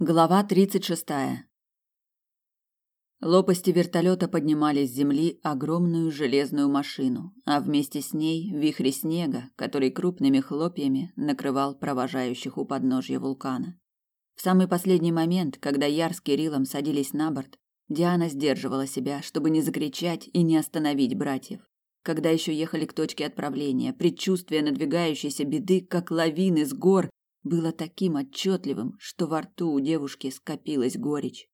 Глава 36. Лопасти вертолета поднимали с земли огромную железную машину, а вместе с ней вихри снега, который крупными хлопьями накрывал провожающих у подножья вулкана. В самый последний момент, когда Яр с Кириллом садились на борт, Диана сдерживала себя, чтобы не закричать и не остановить братьев. Когда еще ехали к точке отправления, предчувствие надвигающейся беды, как лавины с гор, было таким отчетливым, что во рту у девушки скопилась горечь.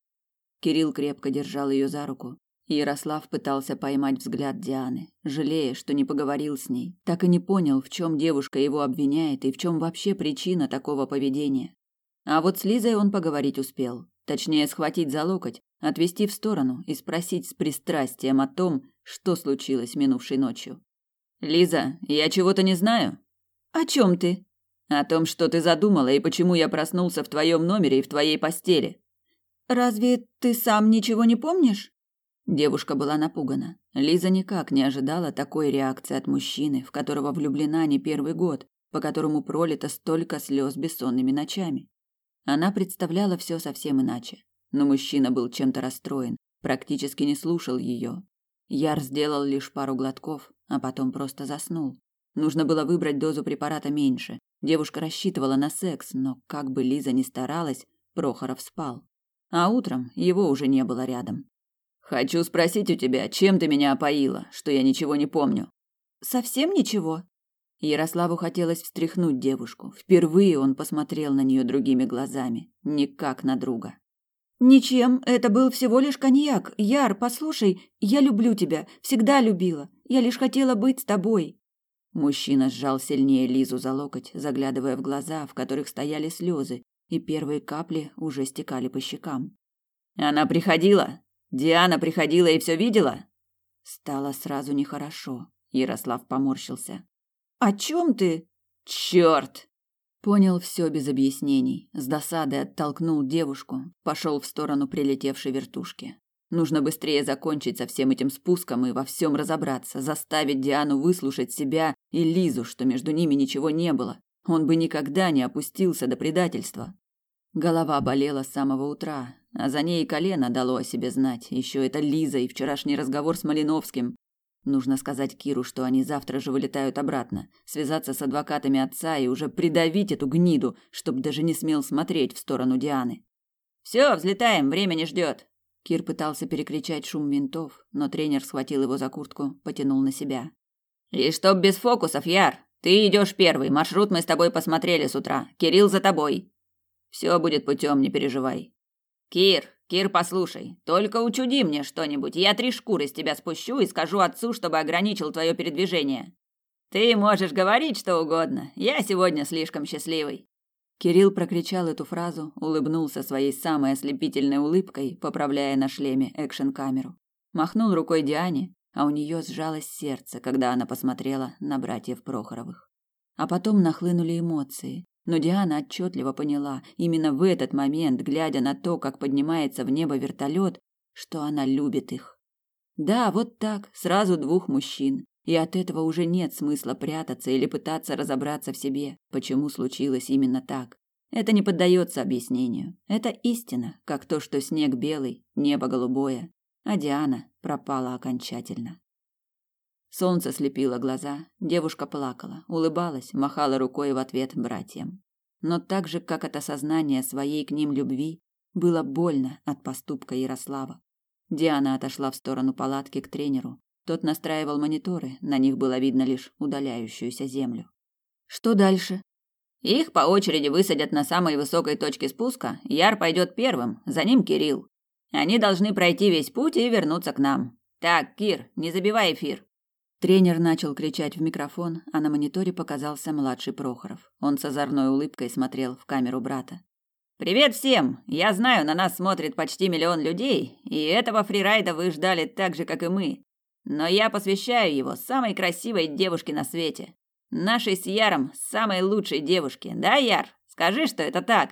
Кирилл крепко держал ее за руку. Ярослав пытался поймать взгляд Дианы, жалея, что не поговорил с ней, так и не понял, в чем девушка его обвиняет и в чем вообще причина такого поведения. А вот с Лизой он поговорить успел, точнее схватить за локоть, отвести в сторону и спросить с пристрастием о том, что случилось минувшей ночью. Лиза, я чего-то не знаю. О чем ты? О том, что ты задумала и почему я проснулся в твоем номере и в твоей постели. Разве ты сам ничего не помнишь? Девушка была напугана. Лиза никак не ожидала такой реакции от мужчины, в которого влюблена не первый год, по которому пролито столько слез бессонными ночами. Она представляла все совсем иначе. Но мужчина был чем-то расстроен, практически не слушал ее. Яр сделал лишь пару глотков, а потом просто заснул. Нужно было выбрать дозу препарата меньше, Девушка рассчитывала на секс, но как бы Лиза ни старалась, Прохоров спал. А утром его уже не было рядом. Хочу спросить у тебя, чем ты меня опоила, что я ничего не помню. Совсем ничего. Ярославу хотелось встряхнуть девушку. Впервые он посмотрел на нее другими глазами, не как на друга. Ничем, это был всего лишь коньяк. Яр, послушай, я люблю тебя, всегда любила. Я лишь хотела быть с тобой. Мужчина сжал сильнее Лизу за локоть, заглядывая в глаза, в которых стояли слезы, и первые капли уже стекали по щекам. Она приходила? Диана приходила и все видела? Стало сразу нехорошо. Ярослав поморщился. О чем ты? Черт! Понял все без объяснений. С досадой оттолкнул девушку, пошел в сторону прилетевшей вертушки. Нужно быстрее закончить со всем этим спуском и во всем разобраться, заставить Диану выслушать себя и Лизу, что между ними ничего не было. Он бы никогда не опустился до предательства. Голова болела с самого утра, а за ней и колено дало о себе знать. Еще это Лиза и вчерашний разговор с Малиновским. Нужно сказать Киру, что они завтра же вылетают обратно, связаться с адвокатами отца и уже придавить эту гниду, чтоб даже не смел смотреть в сторону Дианы. Все, взлетаем, время не ждет. Кир пытался перекричать шум винтов, но тренер схватил его за куртку, потянул на себя. «И чтоб без фокусов, Яр! Ты идешь первый, маршрут мы с тобой посмотрели с утра. Кирилл за тобой. Все будет путем, не переживай. Кир, Кир, послушай, только учуди мне что-нибудь, я три шкуры с тебя спущу и скажу отцу, чтобы ограничил твое передвижение. Ты можешь говорить что угодно, я сегодня слишком счастливый. Кирилл прокричал эту фразу, улыбнулся своей самой ослепительной улыбкой, поправляя на шлеме экшн-камеру. Махнул рукой Диане, а у нее сжалось сердце, когда она посмотрела на братьев Прохоровых. А потом нахлынули эмоции, но Диана отчетливо поняла, именно в этот момент, глядя на то, как поднимается в небо вертолет, что она любит их. Да, вот так, сразу двух мужчин, и от этого уже нет смысла прятаться или пытаться разобраться в себе, почему случилось именно так. Это не поддается объяснению. Это истина, как то, что снег белый, небо голубое, а Диана пропала окончательно. Солнце слепило глаза, девушка плакала, улыбалась, махала рукой в ответ братьям. Но так же, как от осознания своей к ним любви, было больно от поступка Ярослава. Диана отошла в сторону палатки к тренеру, тот настраивал мониторы, на них было видно лишь удаляющуюся землю. Что дальше? Их по очереди высадят на самой высокой точке спуска. Яр пойдет первым, за ним Кирилл. Они должны пройти весь путь и вернуться к нам. Так, Кир, не забивай эфир. Тренер начал кричать в микрофон, а на мониторе показался младший Прохоров. Он с озорной улыбкой смотрел в камеру брата. Привет всем! Я знаю, на нас смотрит почти миллион людей, и этого фрирайда вы ждали так же, как и мы. Но я посвящаю его самой красивой девушке на свете. Нашей с Яром самой лучшей девушке. Да, Яр? Скажи, что это так.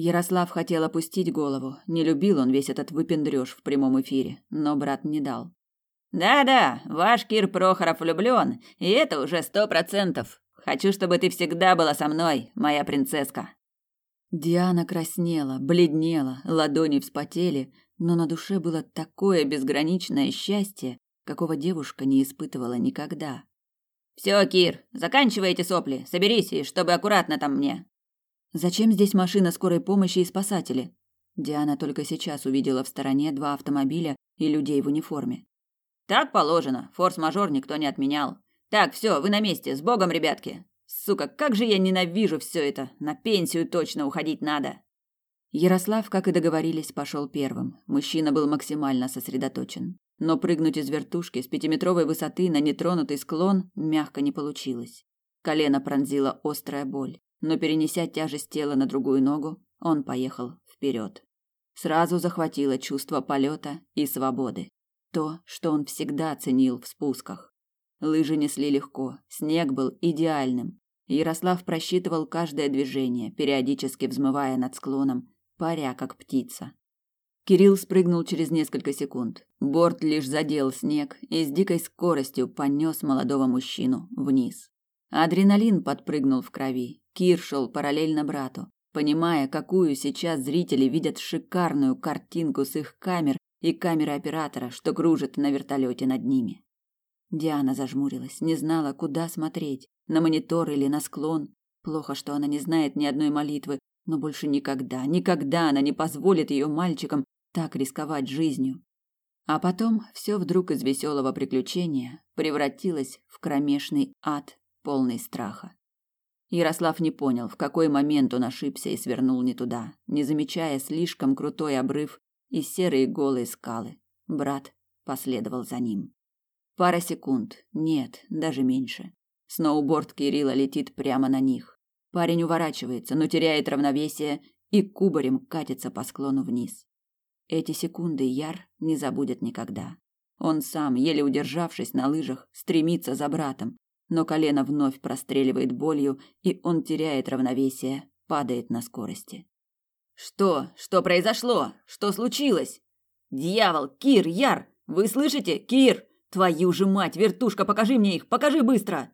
Ярослав хотел опустить голову. Не любил он весь этот выпендрёж в прямом эфире, но брат не дал. Да-да, ваш Кир Прохоров влюблён, и это уже сто процентов. Хочу, чтобы ты всегда была со мной, моя принцесска. Диана краснела, бледнела, ладони вспотели, но на душе было такое безграничное счастье, какого девушка не испытывала никогда. Все, Кир, заканчивай эти сопли, соберись, и чтобы аккуратно там мне. Зачем здесь машина скорой помощи и спасатели? Диана только сейчас увидела в стороне два автомобиля и людей в униформе. Так положено, форс-мажор никто не отменял. Так, все, вы на месте, с Богом, ребятки. Сука, как же я ненавижу все это. На пенсию точно уходить надо. Ярослав, как и договорились, пошел первым. Мужчина был максимально сосредоточен. Но прыгнуть из вертушки с пятиметровой высоты на нетронутый склон мягко не получилось. Колено пронзила острая боль, но перенеся тяжесть тела на другую ногу, он поехал вперед. Сразу захватило чувство полета и свободы. То, что он всегда ценил в спусках. Лыжи несли легко, снег был идеальным. Ярослав просчитывал каждое движение, периодически взмывая над склоном, паря как птица. Кирилл спрыгнул через несколько секунд. Борт лишь задел снег и с дикой скоростью понес молодого мужчину вниз. Адреналин подпрыгнул в крови. Кир шел параллельно брату, понимая, какую сейчас зрители видят шикарную картинку с их камер и камеры оператора, что кружит на вертолете над ними. Диана зажмурилась, не знала, куда смотреть, на монитор или на склон. Плохо, что она не знает ни одной молитвы, но больше никогда, никогда она не позволит ее мальчикам так рисковать жизнью. А потом все вдруг из веселого приключения превратилось в кромешный ад, полный страха. Ярослав не понял, в какой момент он ошибся и свернул не туда, не замечая слишком крутой обрыв и серые голые скалы. Брат последовал за ним. Пара секунд, нет, даже меньше. Сноуборд Кирилла летит прямо на них. Парень уворачивается, но теряет равновесие и кубарем катится по склону вниз. Эти секунды Яр не забудет никогда. Он сам, еле удержавшись на лыжах, стремится за братом, но колено вновь простреливает болью, и он теряет равновесие, падает на скорости. Что? Что произошло? Что случилось? Дьявол, Кир, Яр, вы слышите? Кир, твою же мать, вертушка, покажи мне их, покажи быстро.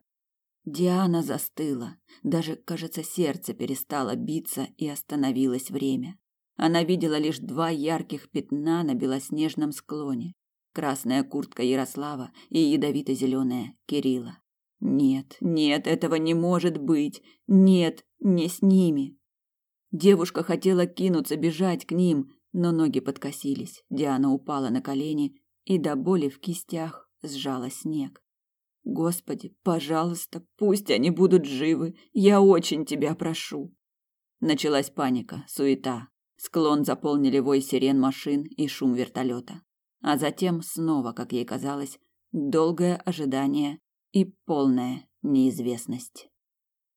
Диана застыла. Даже, кажется, сердце перестало биться и остановилось время. Она видела лишь два ярких пятна на белоснежном склоне. Красная куртка Ярослава и ядовито-зеленая Кирилла. Нет, нет, этого не может быть. Нет, не с ними. Девушка хотела кинуться, бежать к ним, но ноги подкосились. Диана упала на колени и до боли в кистях сжала снег. Господи, пожалуйста, пусть они будут живы. Я очень тебя прошу. Началась паника, суета. Склон заполнили вой сирен машин и шум вертолета. А затем снова, как ей казалось, долгое ожидание и полная неизвестность.